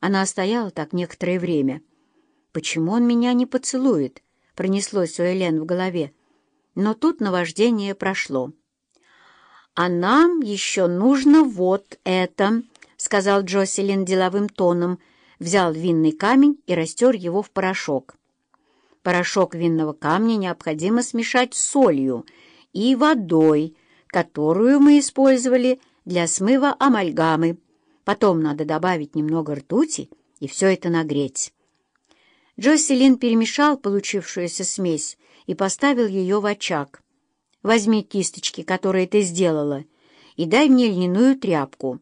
Она стояла так некоторое время. «Почему он меня не поцелует?» — пронеслось у Элен в голове. Но тут наваждение прошло. «А нам еще нужно вот это», — сказал Джоселин деловым тоном, взял винный камень и растер его в порошок. Порошок винного камня необходимо смешать с солью и водой, которую мы использовали для смыва амальгамы. Потом надо добавить немного ртути и все это нагреть. Джоселин перемешал получившуюся смесь и поставил ее в очаг. «Возьми кисточки, которые ты сделала, и дай мне льняную тряпку».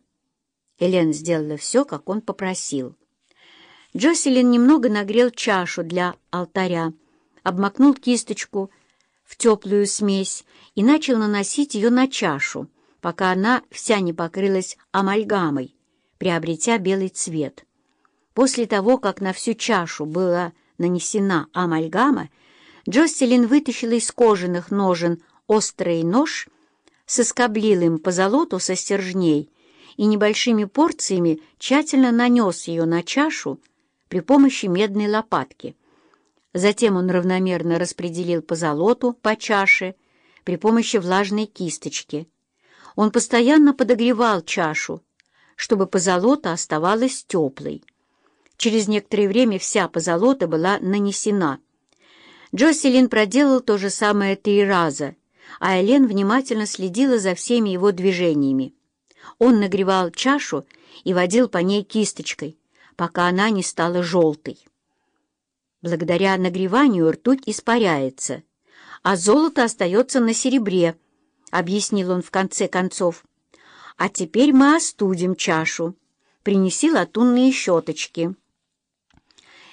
Элен сделала все, как он попросил. Джоселин немного нагрел чашу для алтаря, обмакнул кисточку в теплую смесь и начал наносить ее на чашу, пока она вся не покрылась амальгамой, приобретя белый цвет. После того, как на всю чашу была нанесена амальгама, Джоселин вытащила из кожаных ножен острый нож, соскоблил им по золоту со стержней и небольшими порциями тщательно нанес ее на чашу при помощи медной лопатки. Затем он равномерно распределил по золоту по чаше при помощи влажной кисточки. Он постоянно подогревал чашу, чтобы позолота оставалась теплой. Через некоторое время вся позолота была нанесена. Джоселин проделал то же самое три раза, а Элен внимательно следила за всеми его движениями. Он нагревал чашу и водил по ней кисточкой, пока она не стала желтой. Благодаря нагреванию ртуть испаряется, а золото остается на серебре, — объяснил он в конце концов. «А теперь мы остудим чашу. Принеси латунные щеточки».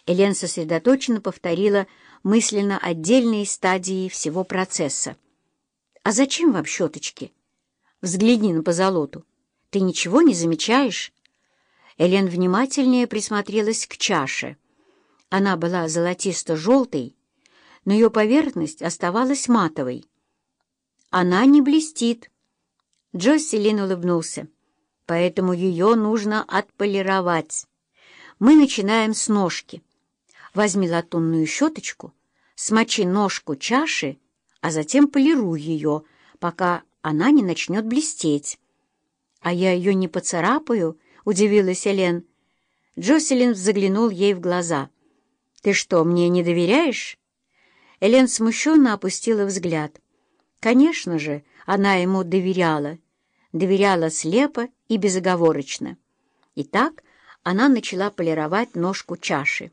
Элен сосредоточенно повторила мысленно отдельные стадии всего процесса. «А зачем вам щеточки? Взгляни на позолоту. Ты ничего не замечаешь?» Элен внимательнее присмотрелась к чаше. Она была золотисто-желтой, но ее поверхность оставалась матовой. «Она не блестит». Джоселин улыбнулся. «Поэтому ее нужно отполировать. Мы начинаем с ножки. Возьми латунную щеточку, смочи ножку чаши, а затем полируй ее, пока она не начнет блестеть». «А я ее не поцарапаю?» — удивилась Элен. Джоселин заглянул ей в глаза. «Ты что, мне не доверяешь?» Элен смущенно опустила взгляд. Конечно же, она ему доверяла. Доверяла слепо и безоговорочно. Итак, она начала полировать ножку чаши.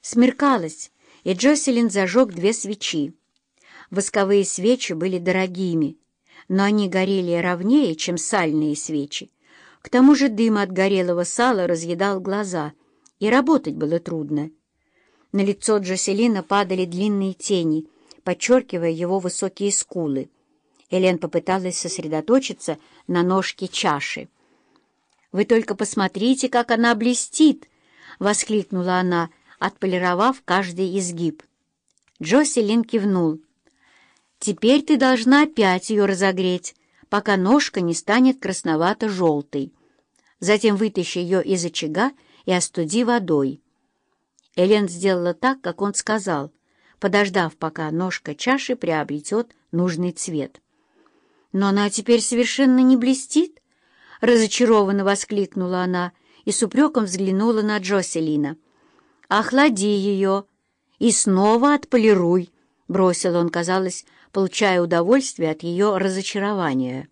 Смеркалось, и Джоселин зажег две свечи. Восковые свечи были дорогими, но они горели ровнее, чем сальные свечи, к тому же дым от горелого сала разъедал глаза, и работать было трудно. На лицо Джоселина падали длинные тени, подчеркивая его высокие скулы. Элен попыталась сосредоточиться на ножке чаши. «Вы только посмотрите, как она блестит!» — воскликнула она, отполировав каждый изгиб. Джоселин кивнул. «Теперь ты должна опять ее разогреть, пока ножка не станет красновато-желтой. Затем вытащи ее из очага и остуди водой. Элен сделала так, как он сказал, подождав, пока ножка чаши приобретет нужный цвет. «Но она теперь совершенно не блестит!» — разочарованно воскликнула она и с упреком взглянула на Джоселина. «Охлади ее и снова отполируй!» — бросил он, казалось, получая удовольствие от ее разочарования.